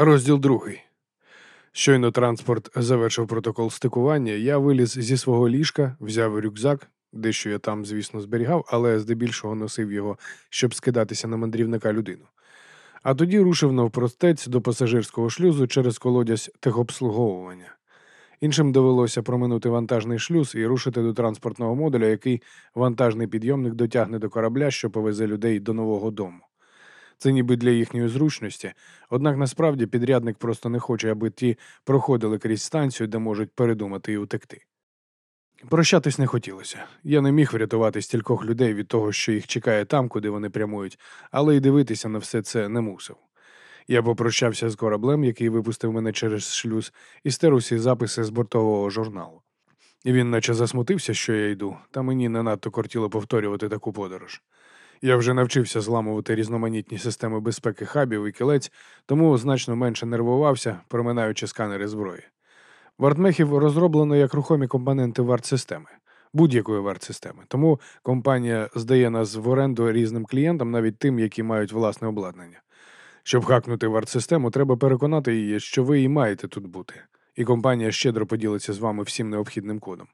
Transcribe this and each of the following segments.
Розділ другий. Щойно транспорт завершив протокол стикування, я виліз зі свого ліжка, взяв рюкзак, дещо я там, звісно, зберігав, але здебільшого носив його, щоб скидатися на мандрівника людину. А тоді рушив навпростець до пасажирського шлюзу через колодязь техобслуговування. Іншим довелося проминути вантажний шлюз і рушити до транспортного модуля, який вантажний підйомник дотягне до корабля, що повезе людей до нового дому. Це ніби для їхньої зручності, однак насправді підрядник просто не хоче, аби ті проходили крізь станцію, де можуть передумати і утекти. Прощатись не хотілося. Я не міг врятувати стількох людей від того, що їх чекає там, куди вони прямують, але й дивитися на все це не мусив. Я попрощався з кораблем, який випустив мене через шлюз, і стер усі записи з бортового журналу. І він наче засмутився, що я йду, та мені не надто кортіло повторювати таку подорож. Я вже навчився зламувати різноманітні системи безпеки хабів і кілець, тому значно менше нервувався, проминаючи сканери зброї. Вартмехів розроблено як рухомі компоненти варт-системи, будь-якої варт-системи. Тому компанія здає нас в оренду різним клієнтам, навіть тим, які мають власне обладнання. Щоб хакнути варт-систему, треба переконати її, що ви і маєте тут бути, і компанія щедро поділиться з вами всім необхідним кодом.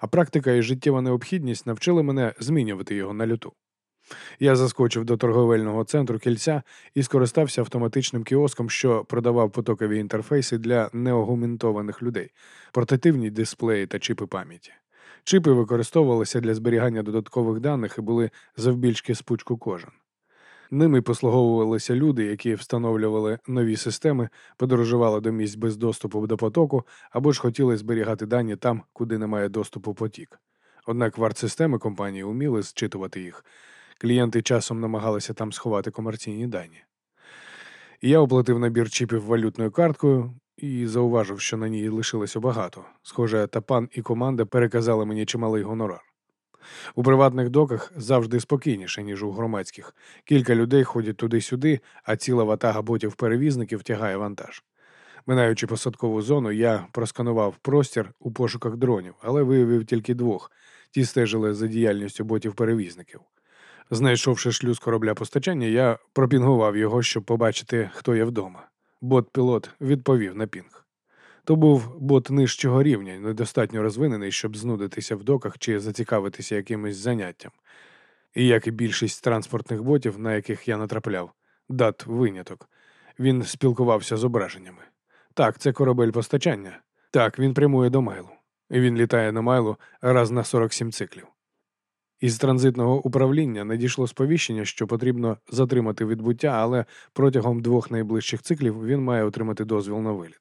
А практика і життєва необхідність навчили мене змінювати його на люту. Я заскочив до торговельного центру кільця і скористався автоматичним кіоском, що продавав потокові інтерфейси для неогументованих людей, портативні дисплеї та чіпи пам'яті. Чипи використовувалися для зберігання додаткових даних і були завбільшки з пучку кожен. Ними послуговувалися люди, які встановлювали нові системи, подорожували до місць без доступу до потоку або ж хотіли зберігати дані там, куди немає доступу потік. Однак варт-системи компанії уміли зчитувати їх. Клієнти часом намагалися там сховати комерційні дані. Я оплатив набір чіпів валютною карткою і зауважив, що на ній лишилося багато. Схоже, Тапан і команда переказали мені чималий гонорар. У приватних доках завжди спокійніше, ніж у громадських. Кілька людей ходять туди-сюди, а ціла ватага ботів-перевізників тягає вантаж. Минаючи посадкову зону, я просканував простір у пошуках дронів, але виявив тільки двох. Ті стежили за діяльністю ботів-перевізників. Знайшовши шлюз корабля постачання, я пропінгував його, щоб побачити, хто є вдома. Бот-пілот відповів на пінг. То був бот нижчого рівня, недостатньо розвинений, щоб знудитися в доках чи зацікавитися якимось заняттям. І як і більшість транспортних ботів, на яких я натрапляв, дат виняток. Він спілкувався з ображеннями. Так, це корабель постачання. Так, він прямує до майлу. Він літає на майлу раз на 47 циклів. Із транзитного управління надійшло сповіщення, що потрібно затримати відбуття, але протягом двох найближчих циклів він має отримати дозвіл на виліт.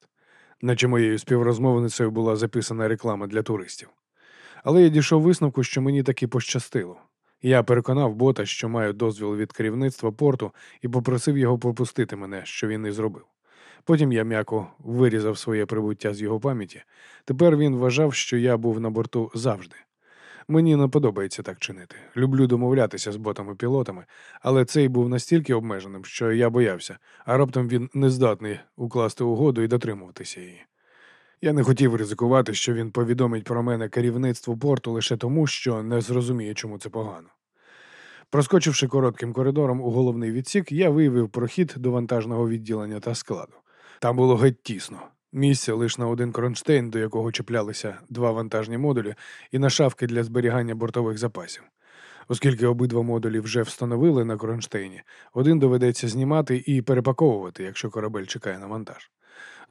Наче моєю співрозмовницею була записана реклама для туристів. Але я дійшов висновку, що мені таки пощастило. Я переконав бота, що маю дозвіл від керівництва порту, і попросив його попустити мене, що він і зробив. Потім я м'яко вирізав своє прибуття з його пам'яті. Тепер він вважав, що я був на борту завжди. Мені не подобається так чинити. Люблю домовлятися з ботами-пілотами, але цей був настільки обмеженим, що я боявся, а раптом він не здатний укласти угоду і дотримуватися її. Я не хотів ризикувати, що він повідомить про мене керівництву порту лише тому, що не зрозуміє, чому це погано. Проскочивши коротким коридором у головний відсік, я виявив прохід до вантажного відділення та складу. Там було геть тісно. Місце лише на один кронштейн, до якого чіплялися два вантажні модулі, і на шафки для зберігання бортових запасів. Оскільки обидва модулі вже встановили на кронштейні, один доведеться знімати і перепаковувати, якщо корабель чекає на вантаж.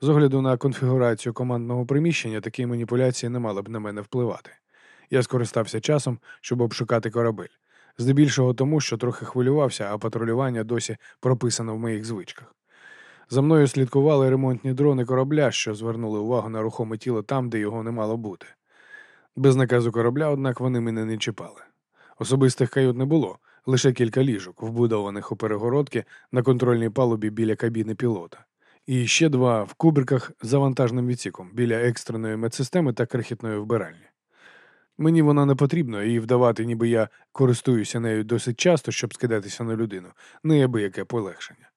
З огляду на конфігурацію командного приміщення, такі маніпуляції не мали б на мене впливати. Я скористався часом, щоб обшукати корабель. Здебільшого тому, що трохи хвилювався, а патрулювання досі прописано в моїх звичках. За мною слідкували ремонтні дрони корабля, що звернули увагу на рухоме тіло там, де його не мало бути. Без наказу корабля, однак, вони мене не чіпали. Особистих кают не було, лише кілька ліжок, вбудованих у перегородки на контрольній палубі біля кабіни пілота, і ще два в кубриках за вантажним відсіком біля екстреної медсистеми та крихітної вбиральні. Мені вона не потрібна, і вдавати, ніби я користуюся нею досить часто, щоб скидатися на людину, неабияке полегшення.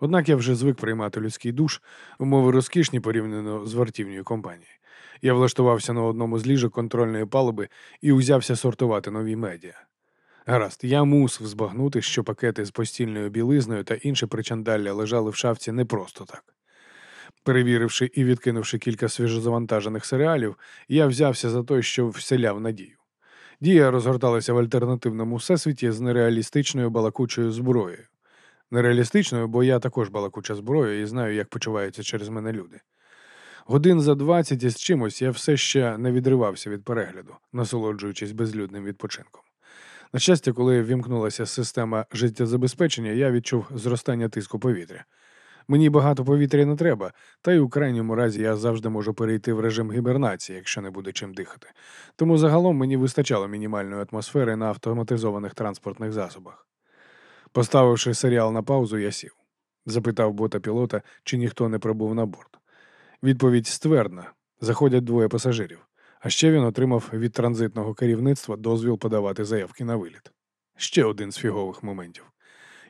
Однак я вже звик приймати людський душ, умови розкішні порівняно з вартівньою компанією. Я влаштувався на одному з ліжок контрольної палуби і узявся сортувати нові медіа. Гаразд, я мусив збагнути, що пакети з постільною білизною та інші причандалля лежали в шафці не просто так. Перевіривши і відкинувши кілька свіжозавантажених серіалів, я взявся за той, що вселяв надію. Дія розгорталася в альтернативному всесвіті з нереалістичною балакучою зброєю. Нереалістичною, бо я також балакуча зброя і знаю, як почуваються через мене люди. Годин за двадцять із чимось я все ще не відривався від перегляду, насолоджуючись безлюдним відпочинком. На щастя, коли вімкнулася система життєзабезпечення, я відчув зростання тиску повітря. Мені багато повітря не треба, та й у крайньому разі я завжди можу перейти в режим гібернації, якщо не буде чим дихати. Тому загалом мені вистачало мінімальної атмосфери на автоматизованих транспортних засобах. Поставивши серіал на паузу, я сів. Запитав бота пілота, чи ніхто не прибув на борт. Відповідь ствердна: заходять двоє пасажирів. А ще він отримав від транзитного керівництва дозвіл подавати заявки на виліт. Ще один з фігових моментів.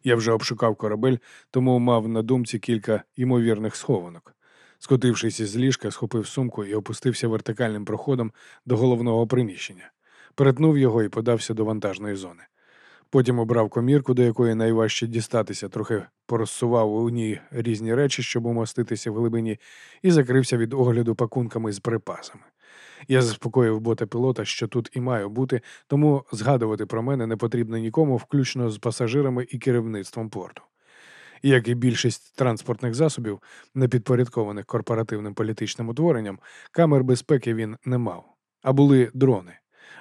Я вже обшукав корабель, тому мав на думці кілька ймовірних схованок. Скотившись із ліжка, схопив сумку і опустився вертикальним проходом до головного приміщення, перетнув його і подався до вантажної зони. Потім обрав комірку, до якої найважче дістатися, трохи порозсував у ній різні речі, щоб умоститися в глибині, і закрився від огляду пакунками з припасами. Я заспокоїв бота пілота, що тут і маю бути, тому згадувати про мене не потрібно нікому, включно з пасажирами і керівництвом порту. Як і більшість транспортних засобів, не підпорядкованих корпоративним політичним утворенням, камер безпеки він не мав, а були дрони.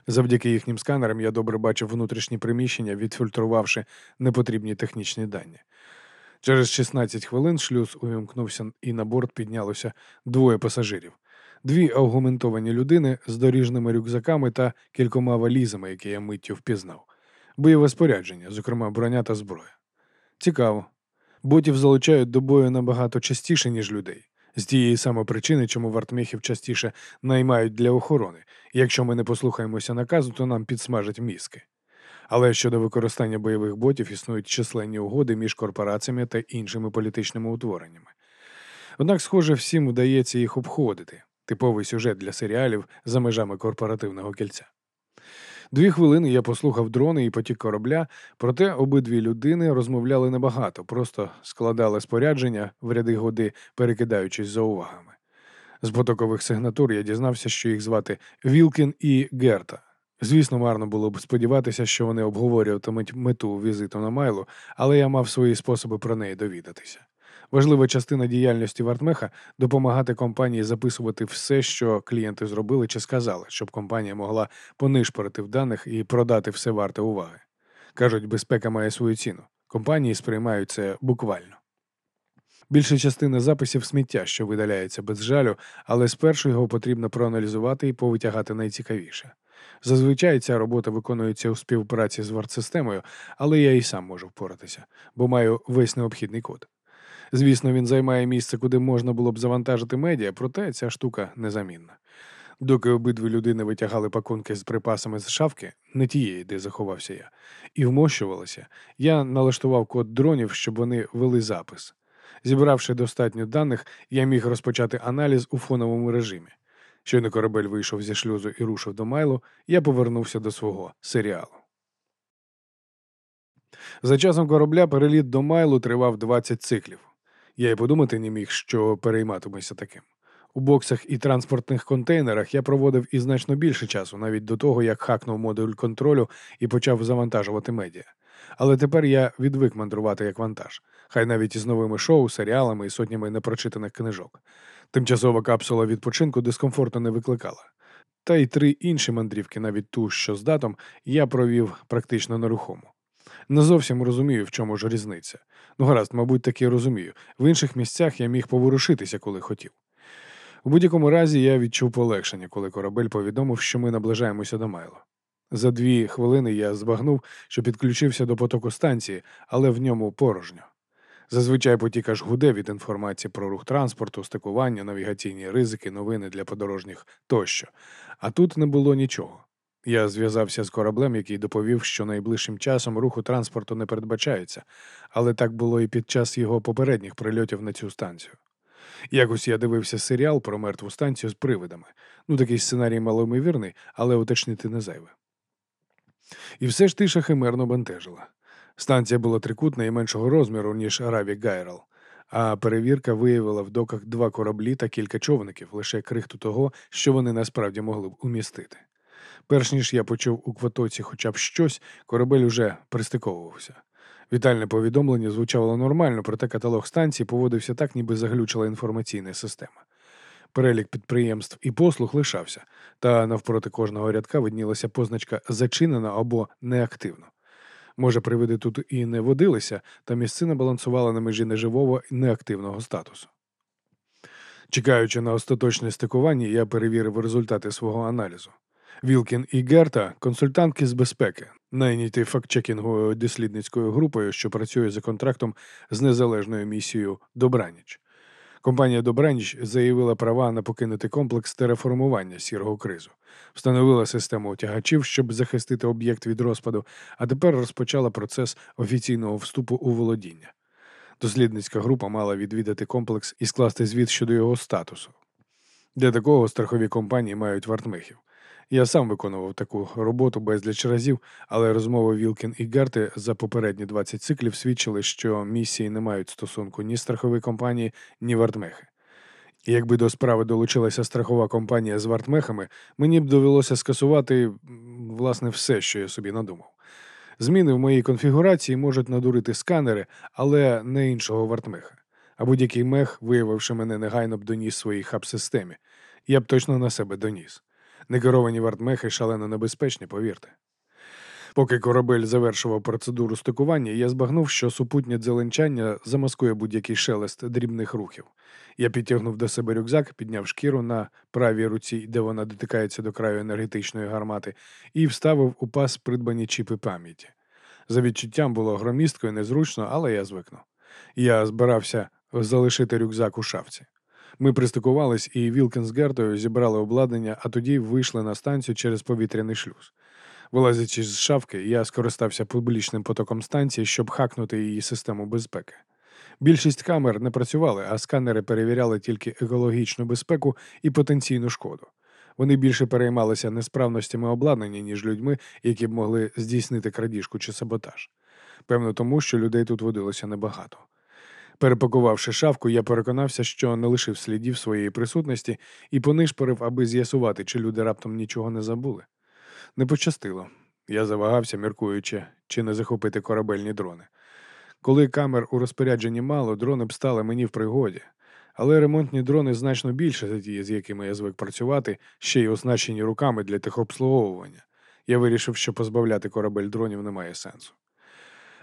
Завдяки їхнім сканерам я добре бачив внутрішні приміщення, відфільтрувавши непотрібні технічні дані. Через 16 хвилин шлюз увімкнувся і на борт піднялося двоє пасажирів дві аугументовані людини з доріжними рюкзаками та кількома валізами, які я миттю впізнав, бойове спорядження, зокрема броня та зброя. Цікаво. Ботів залучають до бою набагато частіше, ніж людей. З тієї саме причини, чому вартмехів частіше наймають для охорони. Якщо ми не послухаємося наказу, то нам підсмажать мізки. Але щодо використання бойових ботів існують численні угоди між корпораціями та іншими політичними утвореннями. Однак, схоже, всім вдається їх обходити типовий сюжет для серіалів за межами корпоративного кільця. Дві хвилини я послухав дрони і потік корабля, проте обидві людини розмовляли небагато, просто складали спорядження в ряди годи, перекидаючись за увагами. З потокових сигнатур я дізнався, що їх звати Вілкін і Герта. Звісно, марно було б сподіватися, що вони обговорюватимуть мету візиту на Майлу, але я мав свої способи про неї довідатися. Важлива частина діяльності Вартмеха допомагати компанії записувати все, що клієнти зробили чи сказали, щоб компанія могла понишпорити в даних і продати все варте уваги. Кажуть, безпека має свою ціну. Компанії сприймають це буквально. Більша частина записів сміття, що видаляється без жалю, але спершу його потрібно проаналізувати і повитягати найцікавіше. Зазвичай ця робота виконується у співпраці з вартсистемою, але я і сам можу впоратися, бо маю весь необхідний код. Звісно, він займає місце, куди можна було б завантажити медіа, проте ця штука незамінна. Доки обидві людини витягали пакунки з припасами з шафки, не тієї, де заховався я, і вмощувалися, я налаштував код дронів, щоб вони вели запис. Зібравши достатньо даних, я міг розпочати аналіз у фоновому режимі. Щойно корабель вийшов зі шлюзу і рушив до Майлу, я повернувся до свого серіалу. За часом корабля переліт до Майлу тривав 20 циклів. Я й подумати не міг, що перейматимуся таким. У боксах і транспортних контейнерах я проводив і значно більше часу, навіть до того, як хакнув модуль контролю і почав завантажувати медіа. Але тепер я відвик мандрувати як вантаж, хай навіть із новими шоу, серіалами і сотнями непрочитаних книжок. Тимчасова капсула відпочинку дискомфорту не викликала. Та й три інші мандрівки, навіть ту, що з датом, я провів практично нерухомо. Не зовсім розумію, в чому ж різниця. Ну, гаразд, мабуть, таки розумію. В інших місцях я міг поворушитися, коли хотів. У будь-якому разі я відчув полегшення, коли корабель повідомив, що ми наближаємося до Майло. За дві хвилини я збагнув, що підключився до потоку станції, але в ньому порожньо. Зазвичай потік аж гуде від інформації про рух транспорту, стикування, навігаційні ризики, новини для подорожніх тощо. А тут не було нічого. Я зв'язався з кораблем, який доповів, що найближчим часом руху транспорту не передбачається, але так було і під час його попередніх прильотів на цю станцію. Якось я дивився серіал про мертву станцію з привидами. Ну, такий сценарій малоймовірний, але уточнити не зайве. І все ж тиша химерно бентежила. Станція була трикутна і меншого розміру, ніж Раві Гайрал, а перевірка виявила в доках два кораблі та кілька човників, лише крихту того, що вони насправді могли б умістити. Перш ніж я почув у кватоці хоча б щось, корабель уже пристиковувався. Вітальне повідомлення звучало нормально, проте каталог станцій поводився так, ніби заглючила інформаційна система. Перелік підприємств і послуг лишався, та навпроти кожного рядка виднілася позначка зачинена або неактивно. Може, привиди тут і не водилися, та місцина балансувала на межі неживого і неактивного статусу. Чекаючи на остаточне стикування, я перевірив результати свого аналізу. Вілкін і Герта консультантки з безпеки, найняті фактчекінговою дослідницькою групою, що працює за контрактом з незалежною місією Добраніч. Компанія Добраніч заявила права на покинути комплекс тереформування сірого кризу, встановила систему отягачів, щоб захистити об'єкт від розпаду, а тепер розпочала процес офіційного вступу у володіння. Дослідницька група мала відвідати комплекс і скласти звіт щодо його статусу. Для такого страхові компанії мають вартмихів. Я сам виконував таку роботу безліч разів, але розмови Вілкін і Герти за попередні 20 циклів свідчили, що місії не мають стосунку ні страхові компанії, ні вартмехи. Якби до справи долучилася страхова компанія з вартмехами, мені б довелося скасувати власне все, що я собі надумав. Зміни в моїй конфігурації можуть надурити сканери, але не іншого вартмеха. А будь-який мех, виявивши мене негайно б доніс своїй хаб-системі, я б точно на себе доніс. Некеровані вартмехи шалено небезпечні, повірте. Поки корабель завершував процедуру стикування, я збагнув, що супутнє дзеленчання замаскує будь-який шелест дрібних рухів. Я підтягнув до себе рюкзак, підняв шкіру на правій руці, де вона дотикається до краю енергетичної гармати, і вставив у пас придбані чіпи пам'яті. За відчуттям було громістко і незручно, але я звикну. Я збирався залишити рюкзак у шафці. Ми пристикувались, і Вілкін з Гертою зібрали обладнання, а тоді вийшли на станцію через повітряний шлюз. Вилазячи з шавки, я скористався публічним потоком станції, щоб хакнути її систему безпеки. Більшість камер не працювали, а сканери перевіряли тільки екологічну безпеку і потенційну шкоду. Вони більше переймалися несправностями обладнання, ніж людьми, які б могли здійснити крадіжку чи саботаж. Певно, тому що людей тут водилося небагато. Перепакувавши шавку, я переконався, що не лишив слідів своєї присутності і понишпорив, аби з'ясувати, чи люди раптом нічого не забули. Не пощастило. Я завагався, міркуючи, чи не захопити корабельні дрони. Коли камер у розпорядженні мало, дрони б стали мені в пригоді. Але ремонтні дрони значно більше за ті, з якими я звик працювати, ще й оснащені руками для техобслуговування. Я вирішив, що позбавляти корабель дронів немає сенсу.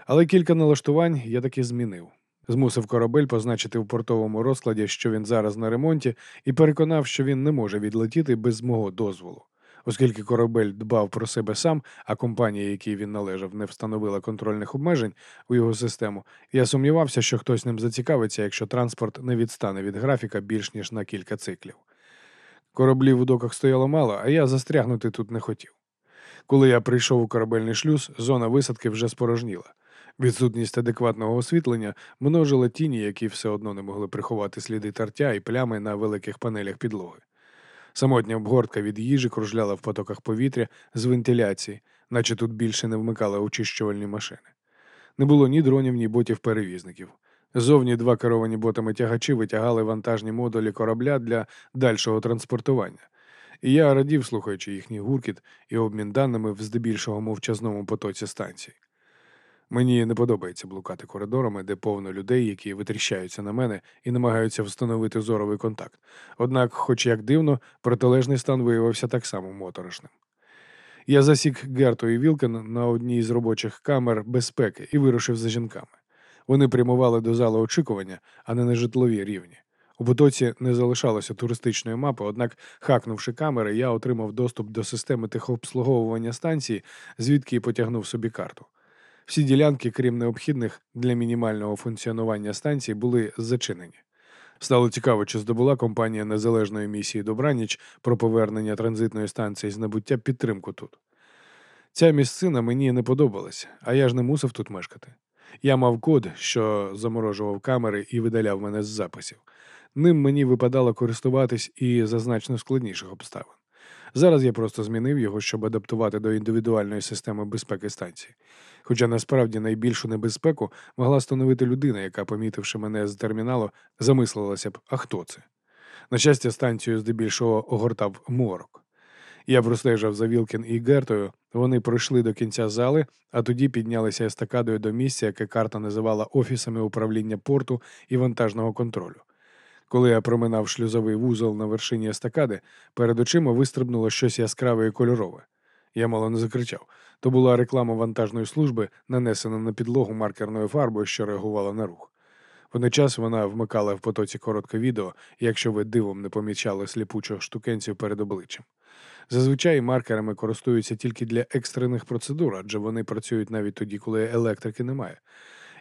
Але кілька налаштувань я таки змінив. Змусив корабель позначити в портовому розкладі, що він зараз на ремонті, і переконав, що він не може відлетіти без мого дозволу. Оскільки корабель дбав про себе сам, а компанія, якій він належав, не встановила контрольних обмежень у його систему, я сумнівався, що хтось ним зацікавиться, якщо транспорт не відстане від графіка більш ніж на кілька циклів. Кораблів у доках стояло мало, а я застрягнути тут не хотів. Коли я прийшов у корабельний шлюз, зона висадки вже спорожніла. Відсутність адекватного освітлення множила тіні, які все одно не могли приховати сліди тартя і плями на великих панелях підлоги. Самотня обгортка від їжі кружляла в потоках повітря з вентиляції, наче тут більше не вмикали очищувальні машини. Не було ні дронів, ні ботів-перевізників. Зовні два керовані ботами тягачі витягали вантажні модулі корабля для дальшого транспортування. І я радів, слухаючи їхній гуркіт і обмін даними в здебільшого мовчазному потоці станції. Мені не подобається блукати коридорами, де повно людей, які витріщаються на мене і намагаються встановити зоровий контакт. Однак, хоч як дивно, протилежний стан виявився так само моторошним. Я засік Герту і Вілкен на одній з робочих камер безпеки і вирушив за жінками. Вони прямували до зали очікування, а не на житлові рівні. У потоці не залишалося туристичної мапи, однак, хакнувши камери, я отримав доступ до системи техобслуговування станції, звідки потягнув собі карту. Всі ділянки, крім необхідних для мінімального функціонування станції, були зачинені. Стало цікаво, чи здобула компанія незалежної місії Добраніч про повернення транзитної станції з набуття підтримку тут. Ця місцина мені не подобалася, а я ж не мусив тут мешкати. Я мав код, що заморожував камери і видаляв мене з записів. Ним мені випадало користуватись і за значно складніших обставин. Зараз я просто змінив його, щоб адаптувати до індивідуальної системи безпеки станції. Хоча насправді найбільшу небезпеку могла становити людина, яка, помітивши мене з терміналу, замислилася б, а хто це? На щастя, станцію здебільшого огортав морок. Я простежав за Вілкін і Гертою, вони пройшли до кінця зали, а тоді піднялися естакадою до місця, яке карта називала офісами управління порту і вантажного контролю. Коли я проминав шлюзовий вузол на вершині естакади, перед очима вистрибнуло щось яскраве і кольорове. Я мало не закричав. То була реклама вантажної служби, нанесена на підлогу маркерною фарбою, що реагувала на рух. Водночас вона вмикала в потоці коротке відео, якщо ви дивом не помічали сліпучих штукенців перед обличчям. Зазвичай маркерами користуються тільки для екстрених процедур, адже вони працюють навіть тоді, коли електрики немає.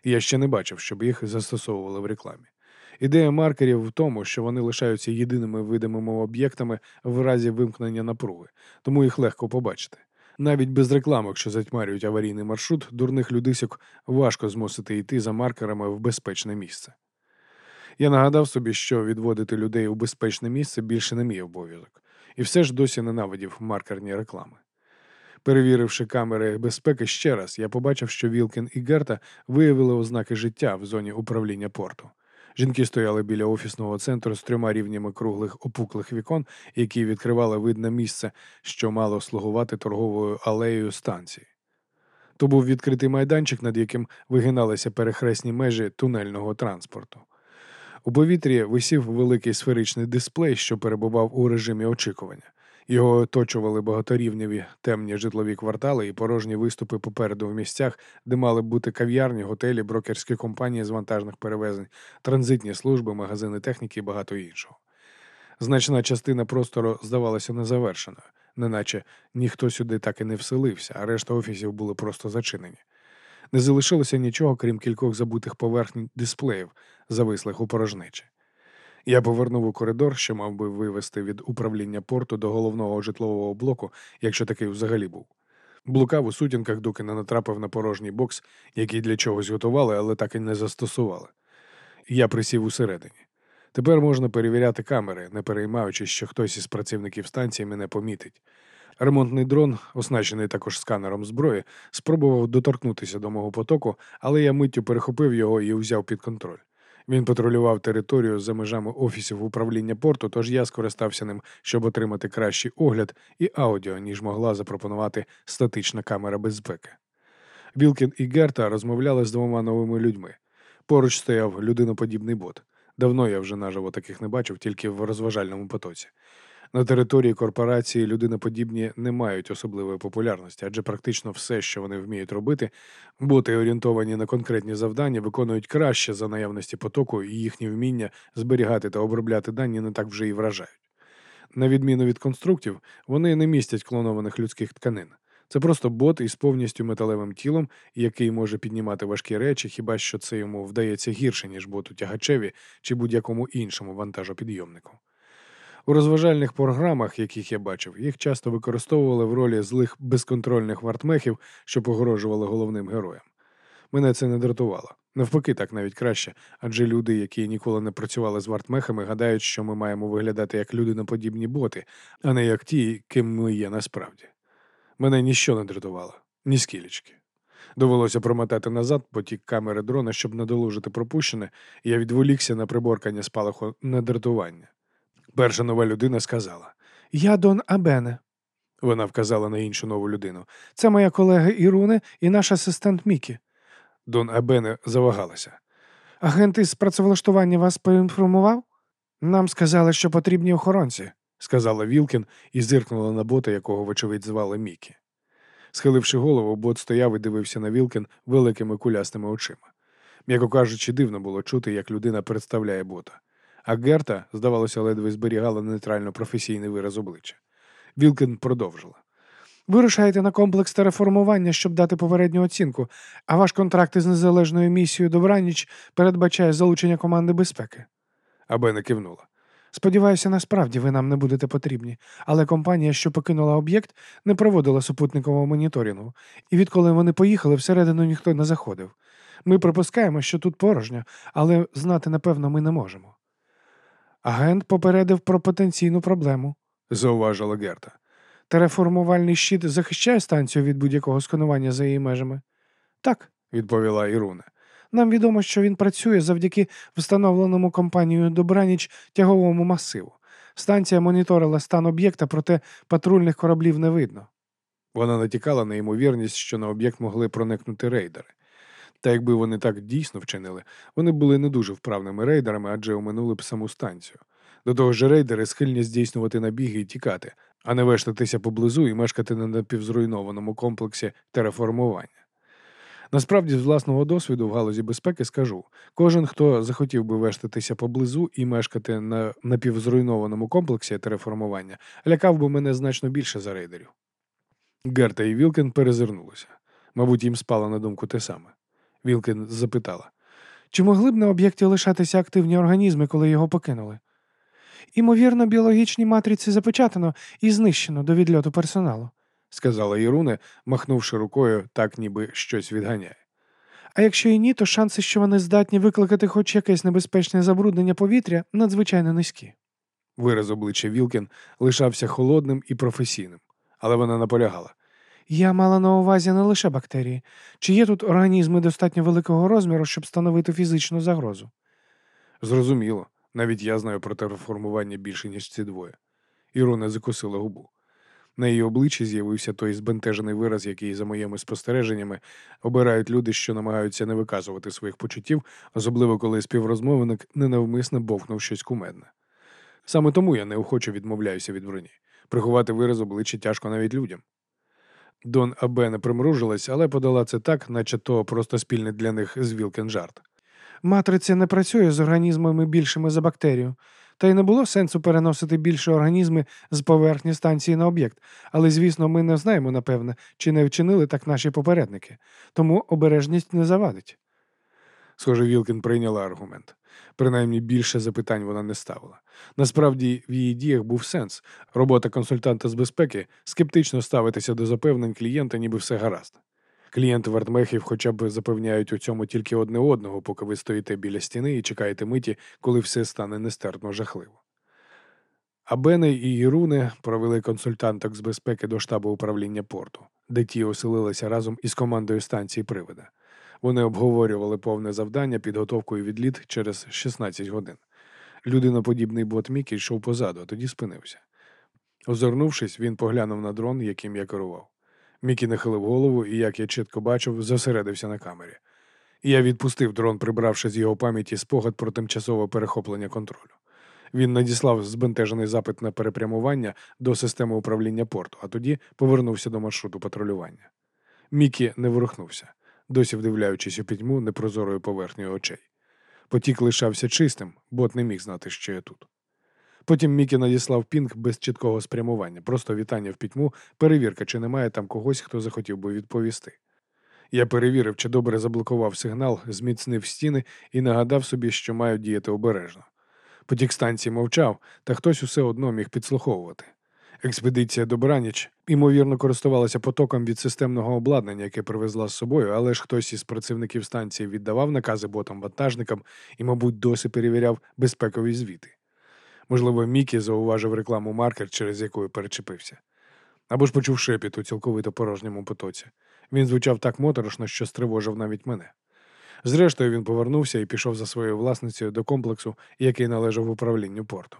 І я ще не бачив, щоб їх застосовували в рекламі. Ідея маркерів в тому, що вони лишаються єдиними видимими об'єктами в разі вимкнення напруги, тому їх легко побачити. Навіть без рекламок, що затьмарюють аварійний маршрут, дурних людисок важко змусити йти за маркерами в безпечне місце. Я нагадав собі, що відводити людей у безпечне місце більше не мій обов'язок, і все ж досі ненавидів маркерні реклами. Перевіривши камери безпеки ще раз, я побачив, що Вілкін і Герта виявили ознаки життя в зоні управління порту. Жінки стояли біля офісного центру з трьома рівнями круглих опуклих вікон, які відкривали вид на місце, що мало слугувати торговою алеєю станції. То був відкритий майданчик, над яким вигиналися перехресні межі тунельного транспорту. У повітрі висів великий сферичний дисплей, що перебував у режимі очікування. Його оточували багаторівневі темні житлові квартали і порожні виступи попереду в місцях, де мали бути кав'ярні, готелі, брокерські компанії з вантажних перевезень, транзитні служби, магазини техніки і багато іншого. Значна частина простору здавалася незавершеною, неначе ніхто сюди так і не вселився, а решта офісів були просто зачинені. Не залишилося нічого, крім кількох забутих поверхнь дисплеїв, завислих у порожнечі. Я повернув у коридор, що мав би вивести від управління порту до головного житлового блоку, якщо такий взагалі був. Блукав у сутінках, доки не натрапив на порожній бокс, який для чогось готували, але так і не застосували. Я присів усередині. Тепер можна перевіряти камери, не переймаючись, що хтось із працівників станції мене помітить. Ремонтний дрон, оснащений також сканером зброї, спробував доторкнутися до мого потоку, але я миттю перехопив його і взяв під контроль. Він патрулював територію за межами офісів управління порту, тож я скористався ним, щоб отримати кращий огляд і аудіо, ніж могла запропонувати статична камера безпеки. Вілкін і Герта розмовляли з двома новими людьми. Поруч стояв людиноподібний бот. Давно я вже наживо таких не бачив, тільки в розважальному потоці. На території корпорації людиноподібні не мають особливої популярності, адже практично все, що вони вміють робити, боти орієнтовані на конкретні завдання, виконують краще за наявності потоку, і їхні вміння зберігати та обробляти дані не так вже і вражають. На відміну від конструктів, вони не містять клонованих людських тканин. Це просто бот із повністю металевим тілом, який може піднімати важкі речі, хіба що це йому вдається гірше, ніж боту тягачеві чи будь-якому іншому вантажопідйомнику. У розважальних програмах, яких я бачив, їх часто використовували в ролі злих безконтрольних вартмехів, що погрожували головним героям. Мене це не дратувало. Навпаки, так навіть краще, адже люди, які ніколи не працювали з вартмехами, гадають, що ми маємо виглядати як людиноподібні боти, а не як ті, ким ми є насправді. Мене ніщо не дратувало, ні скілечки. Довелося промотати назад потік камери дрона, щоб надолужити пропущене, і я відволікся на приборкання спалаху на дратування. Перша нова людина сказала: Я Дон Абене. Вона вказала на іншу нову людину. Це моя колега Іруне і наш асистент Мікі. Дон Абене завагалася. Агент із працевлаштування вас поінформував? Нам сказали, що потрібні охоронці, сказала Вілкін і зиркнула на бота, якого, вочевидь, звали Мікі. Схиливши голову, бот стояв і дивився на Вілкін великими кулястими очима. М'яко кажучи, дивно було чути, як людина представляє бота а Герта, здавалося, ледве зберігала нейтрально професійний вираз обличчя. Вілкін продовжила. Ви рушаєте на комплекс тереформування, щоб дати попередню оцінку, а ваш контракт із незалежною місією Добраніч передбачає залучення команди безпеки. Абена кивнула. Сподіваюся, насправді ви нам не будете потрібні, але компанія, що покинула об'єкт, не проводила супутникового моніторингу, і відколи вони поїхали, всередину ніхто не заходив. Ми припускаємо, що тут порожньо, але знати напевно ми не можемо. Агент попередив про потенційну проблему, зауважила Герта. Тереформувальний щит захищає станцію від будь-якого сканування за її межами? Так, відповіла Іруна. Нам відомо, що він працює завдяки встановленому компанією Добраніч тяговому масиву. Станція моніторила стан об'єкта, проте патрульних кораблів не видно. Вона натякала на ймовірність, що на об'єкт могли проникнути рейдери. Та якби вони так дійсно вчинили, вони були не дуже вправними рейдерами, адже оминули б саму станцію. До того ж, рейдери схильні здійснювати набіги і тікати, а не вештатися поблизу і мешкати на напівзруйнованому комплексі тереформування. Насправді, з власного досвіду в галузі безпеки скажу: кожен, хто захотів би вештатися поблизу і мешкати на напівзруйнованому комплексі тереформування, лякав би мене значно більше за рейдерів. Герта і Вілкен перезирнулися. Мабуть, їм спало на думку те саме. Вілкен запитала. Чи могли б на об'єкті лишатися активні організми, коли його покинули? Імовірно, біологічні матриці запечатано і знищено до відльоту персоналу, сказала Іруне, махнувши рукою, так ніби щось відганяє. А якщо і ні, то шанси, що вони здатні викликати хоч якесь небезпечне забруднення повітря, надзвичайно низькі. Вираз обличчя Вілкен лишався холодним і професійним, але вона наполягала. Я мала на увазі не лише бактерії. Чи є тут організми достатньо великого розміру, щоб становити фізичну загрозу? Зрозуміло, навіть я знаю про терраформування більше, ніж ці двоє. Ірона закусила губу. На її обличчі з'явився той збентежений вираз, який, за моїми спостереженнями, обирають люди, що намагаються не виказувати своїх почуттів, особливо коли співрозмовник ненавмисно бовкнув щось кумедне. Саме тому я неохоче відмовляюся від броні. Приховати вираз обличчя тяжко навіть людям. Дон Абе не примружилась, але подала це так, наче то просто спільний для них звілкен жарт. Матриця не працює з організмами більшими за бактерію, та й не було сенсу переносити більше організми з поверхні станції на об'єкт. Але, звісно, ми не знаємо, напевне, чи не вчинили так наші попередники, тому обережність не завадить. Схоже, Вілкін прийняла аргумент. Принаймні більше запитань вона не ставила. Насправді, в її діях був сенс. Робота консультанта з безпеки скептично ставитися до запевнень клієнта, ніби все гаразд. Клієнти вартмехів хоча б запевняють у цьому тільки одне одного, поки ви стоїте біля стіни і чекаєте миті, коли все стане нестерпно жахливо. А Бене і Іруне провели консультанток з безпеки до штабу управління порту, де ті оселилися разом із командою станції привода. Вони обговорювали повне завдання, підготовку і відліт через 16 годин. Людиноподібний бот Мікі йшов позаду, а тоді спинився. Озирнувшись, він поглянув на дрон, яким я керував. Мікі нахилив голову і, як я чітко бачив, зосередився на камері. Я відпустив дрон, прибравши з його пам'яті спогад про тимчасове перехоплення контролю. Він надіслав збентежений запит на перепрямування до системи управління порту, а тоді повернувся до маршруту патрулювання. Мікі не ворухнувся, досі вдивляючись у пітьму непрозорою поверхнею очей. Потік лишався чистим, бот не міг знати, що я тут. Потім Мікі надіслав пінг без чіткого спрямування, просто вітання в пітьму, перевірка, чи немає там когось, хто захотів би відповісти. Я перевірив, чи добре заблокував сигнал, зміцнив стіни і нагадав собі, що маю діяти обережно. Потік станції мовчав, та хтось усе одно міг підслуховувати. Експедиція Добраніч, ймовірно, користувалася потоком від системного обладнання, яке привезла з собою, але ж хтось із працівників станції віддавав накази ботам-вантажникам і, мабуть, досі перевіряв безпекові звіти. Можливо, Мікі зауважив рекламу маркер, через яку перечепився. Або ж почув шепіт у цілковито порожньому потоці. Він звучав так моторошно, що стривожив навіть мене. Зрештою, він повернувся і пішов за своєю власницею до комплексу, який належав управлінню порту.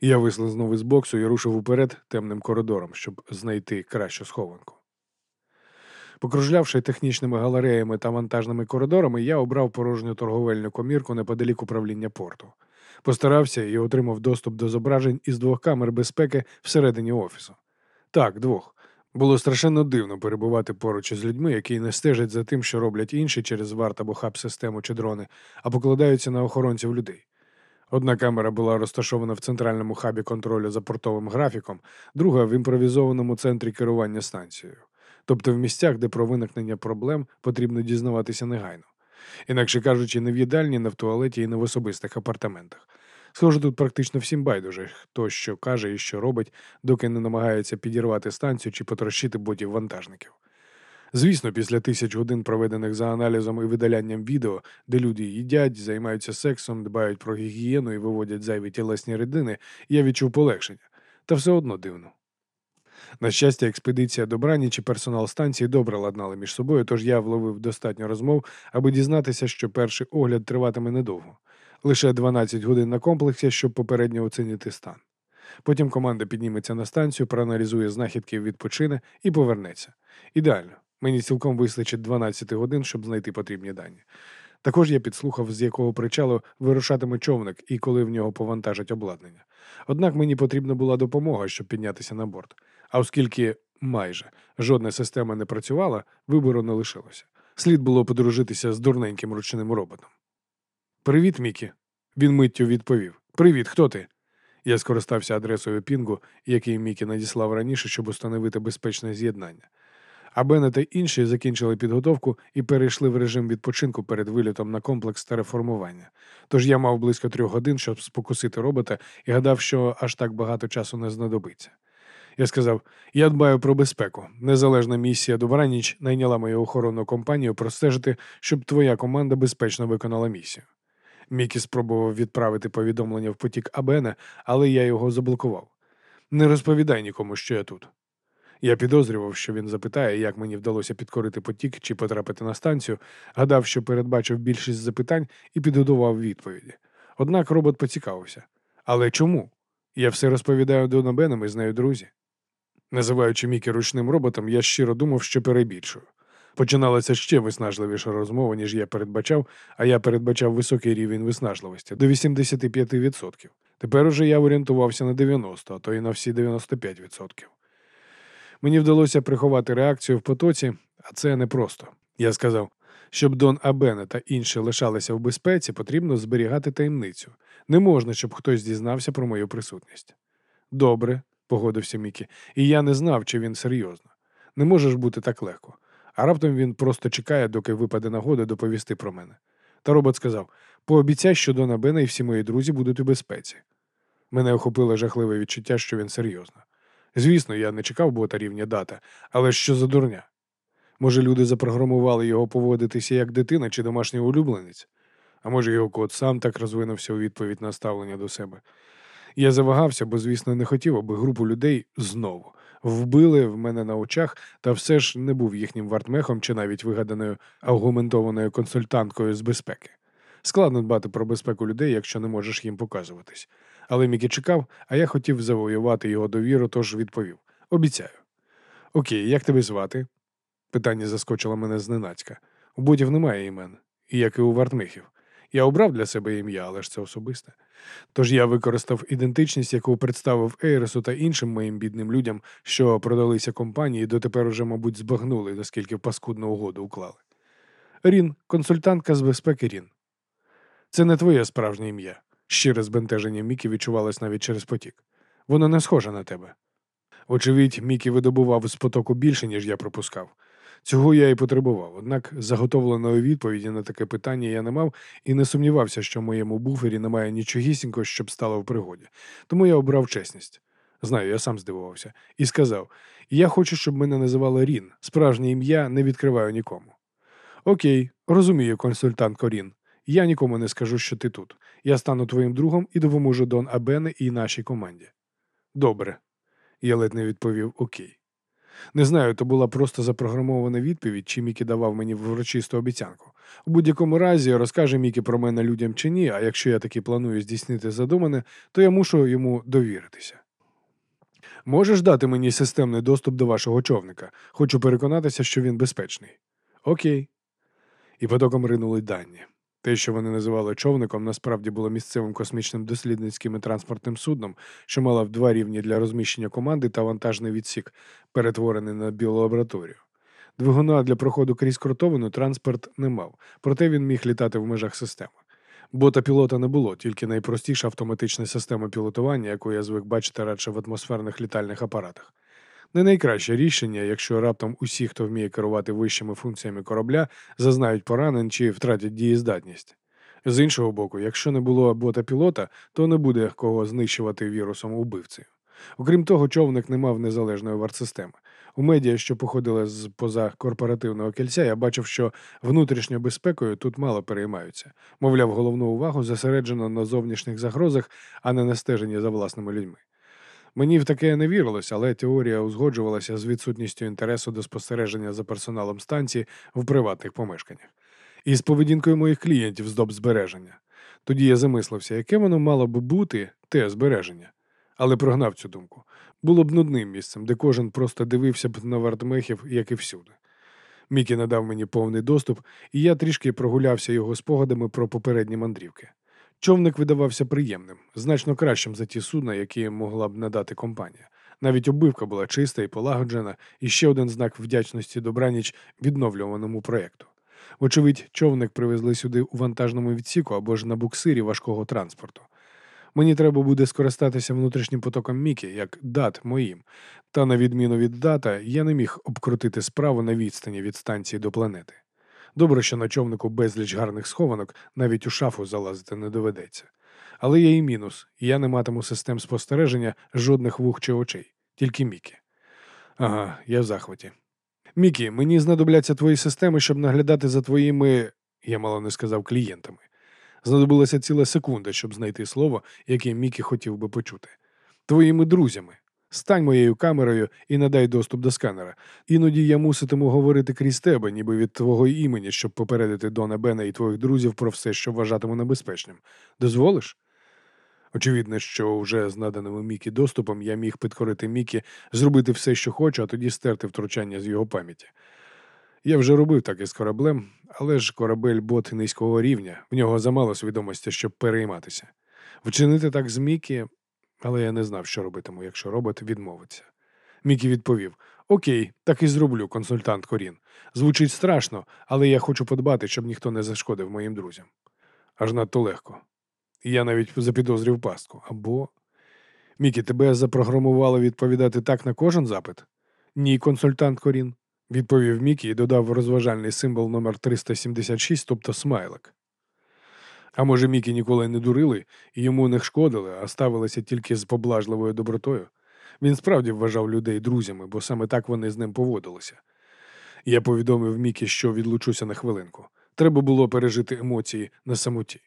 Я вислизнув із боксу і рушив уперед темним коридором, щоб знайти кращу схованку. Покружлявши технічними галереями та вантажними коридорами, я обрав порожню торговельну комірку неподалік управління порту. Постарався і отримав доступ до зображень із двох камер безпеки всередині офісу. Так, двох. Було страшенно дивно перебувати поруч із людьми, які не стежать за тим, що роблять інші через варт або хаб-систему чи дрони, а покладаються на охоронців людей. Одна камера була розташована в центральному хабі контролю за портовим графіком, друга в імпровізованому центрі керування станцією, тобто в місцях, де про виникнення проблем потрібно дізнаватися негайно. Інакше кажучи, не в їдальні, не в туалеті і не в особистих апартаментах. Схоже, тут практично всім байдуже, хто що каже і що робить, доки не намагається підірвати станцію чи потрощити ботів вантажників. Звісно, після тисяч годин, проведених за аналізом і видалянням відео, де люди їдять, займаються сексом, дбають про гігієну і виводять зайві тілесні рідини, я відчув полегшення. Та все одно дивно. На щастя, експедиція до Браніч і персонал станції добре ладнали між собою, тож я вловив достатньо розмов, аби дізнатися, що перший огляд триватиме недовго. Лише 12 годин на комплексі, щоб попередньо оцінити стан. Потім команда підніметься на станцію, проаналізує знахідки, відпочине і повернеться. Ідеально. Мені цілком вистачить 12 годин, щоб знайти потрібні дані. Також я підслухав, з якого причалу вирушатиме човник і коли в нього повантажать обладнання. Однак мені потрібна була допомога, щоб піднятися на борт. А оскільки майже жодна система не працювала, вибору не лишилося. Слід було подружитися з дурненьким ручним роботом. Привіт, Мікі. Він миттю відповів: Привіт, хто ти? Я скористався адресою Пінгу, який Мікі надіслав раніше, щоб установити безпечне з'єднання. А Бене та інші закінчили підготовку і перейшли в режим відпочинку перед вилітом на комплекс та реформування. Тож я мав близько трьох годин, щоб спокусити робота, і гадав, що аж так багато часу не знадобиться. Я сказав: я дбаю про безпеку. Незалежна місія Добраніч найняла мою охоронну компанію простежити, щоб твоя команда безпечно виконала місію. Мікі спробував відправити повідомлення в потік Абена, але я його заблокував. Не розповідай нікому, що я тут. Я підозрював, що він запитає, як мені вдалося підкорити потік чи потрапити на станцію, гадав, що передбачив більшість запитань і підготував відповіді. Однак робот поцікавився. Але чому? Я все розповідаю Донабеном і з нею друзі. Називаючи Мікі ручним роботом, я щиро думав, що перебільшую. Починалася ще виснажливіша розмова, ніж я передбачав, а я передбачав високий рівень виснажливості до 85%. Тепер уже я орієнтувався на 90%, а то і на всі 95%. Мені вдалося приховати реакцію в потоці, а це непросто. Я сказав, щоб Дон Абене та інші лишалися в безпеці, потрібно зберігати таємницю. Не можна, щоб хтось дізнався про мою присутність. Добре, погодився Мікі, і я не знав, чи він серйозно. Не може ж бути так легко. А раптом він просто чекає, доки випаде нагода доповісти про мене. Та робот сказав: пообіцяй, що Дона Бена і всі мої друзі будуть у безпеці. Мене охопило жахливе відчуття, що він серйозно. Звісно, я не чекав бота рівня дата, але що за дурня? Може, люди запрограмували його поводитися як дитина чи домашній улюбленець, а може, його кот сам так розвинувся у відповідь на ставлення до себе. Я завагався, бо, звісно, не хотів, аби групу людей знову вбили в мене на очах, та все ж не був їхнім вартмехом чи навіть вигаданою аргументованою консультанткою з безпеки. Складно дбати про безпеку людей, якщо не можеш їм показуватись. Але Мікі чекав, а я хотів завоювати його довіру, тож відповів: Обіцяю. Окей, як тебе звати? Питання заскочило мене зненацька. У ботів немає імен, як і у вартмихів. Я обрав для себе ім'я, але ж це особисте. Тож я використав ідентичність, яку представив Ейресу та іншим моїм бідним людям, що продалися компанії, дотепер уже, мабуть, збагнули, наскільки паскудну угоду уклали. Рін, консультантка з безпеки Рін. Це не твоє справжнє ім'я. Щире збентеження Мікі відчувалось навіть через потік. Воно не схоже на тебе. Вочевидь, Мікі видобував з потоку більше, ніж я пропускав. Цього я і потребував, однак заготовленої відповіді на таке питання я не мав і не сумнівався, що в моєму буфері немає нічогісінько, щоб стало в пригоді. Тому я обрав чесність. Знаю, я сам здивувався, і сказав: Я хочу, щоб мене називали Рін. Справжнє ім'я не відкриваю нікому. Окей, розумію, консультант Рін. Я нікому не скажу, що ти тут. Я стану твоїм другом і допоможу Дон Абене і нашій команді. Добре. Я ледь не відповів Окей. Не знаю, то була просто запрограмована відповідь, чи Мікі давав мені врочисту обіцянку. У будь-якому разі розкаже Мікі про мене людям чи ні, а якщо я таки планую здійснити задумане, то я мушу йому довіритися. Можеш дати мені системний доступ до вашого човника? Хочу переконатися, що він безпечний. Окей. І потоком ринули дані. Те, що вони називали човником, насправді було місцевим космічним дослідницьким і транспортним судном, що мало два рівні для розміщення команди та вантажний відсік, перетворений на біолабораторію. Двигуна для проходу крізь кротовину транспорт не мав, проте він міг літати в межах системи. Бота пілота не було, тільки найпростіша автоматична система пілотування, яку я звик бачити радше в атмосферних літальних апаратах. Не найкраще рішення, якщо раптом усі, хто вміє керувати вищими функціями корабля, зазнають поранень чи втратять дієздатність. З іншого боку, якщо не було бота пілота, то не буде кого знищувати вірусом убивцею. Окрім того, човник не мав незалежної вартсистеми. У медіа, що походили з поза корпоративного кільця, я бачив, що внутрішньою безпекою тут мало переймаються. Мовляв, головну увагу зосереджено на зовнішніх загрозах, а не на стеженні за власними людьми. Мені в таке не вірилось, але теорія узгоджувалася з відсутністю інтересу до спостереження за персоналом станції в приватних помешканнях і з поведінкою моїх клієнтів з доп збереження. Тоді я замислився, яке воно мало б бути те збереження, але прогнав цю думку. Було б нудним місцем, де кожен просто дивився б на вартмехів, як і всюди. Мікі надав мені повний доступ, і я трішки прогулявся його спогадами про попередні мандрівки. Човник видавався приємним, значно кращим за ті судна, які могла б надати компанія. Навіть оббивка була чиста і полагоджена, і ще один знак вдячності добраніч відновлюваному проєкту. Вочевидь, човник привезли сюди у вантажному відсіку або ж на буксирі важкого транспорту. Мені треба буде скористатися внутрішнім потоком Мікі, як дат моїм, та на відміну від дата, я не міг обкрутити справу на відстані від станції до планети. Добре, що на човнику безліч гарних схованок навіть у шафу залазити не доведеться. Але є і мінус, я не матиму систем спостереження жодних вух чи очей, тільки Мікі. Ага, я в захваті. Мікі, мені знадобляться твої системи, щоб наглядати за твоїми, я мало не сказав, клієнтами. Знадобилася ціла секунда, щоб знайти слово, яке Мікі хотів би почути. Твоїми друзями. Стань моєю камерою і надай доступ до сканера. Іноді я муситиму говорити крізь тебе, ніби від твого імені, щоб попередити Дона Бена і твоїх друзів про все, що вважатиму небезпечним. Дозволиш? Очевидно, що вже з наданим Мікі доступом я міг підкорити Мікі, зробити все, що хочу, а тоді стерти втручання з його пам'яті. Я вже робив так із кораблем, але ж корабель бот низького рівня, в нього замало свідомості, щоб перейматися. Вчинити так з Мікі, але я не знав, що робитиму, якщо робот відмовиться. Мікі відповів: Окей, так і зроблю, консультант Корін. Звучить страшно, але я хочу подбати, щоб ніхто не зашкодив моїм друзям. Аж надто легко. Я навіть запідозрив пастку. Або. Мікі, тебе запрограмувало відповідати так на кожен запит? Ні, консультант Корін, відповів Мікі і додав розважальний символ номер 376, тобто смайлик. А може, Мікі ніколи не дурили і йому не шкодили, а ставилися тільки з поблажливою добротою. Він справді вважав людей друзями, бо саме так вони з ним поводилися. Я повідомив Мікі, що відлучуся на хвилинку. Треба було пережити емоції на самоті.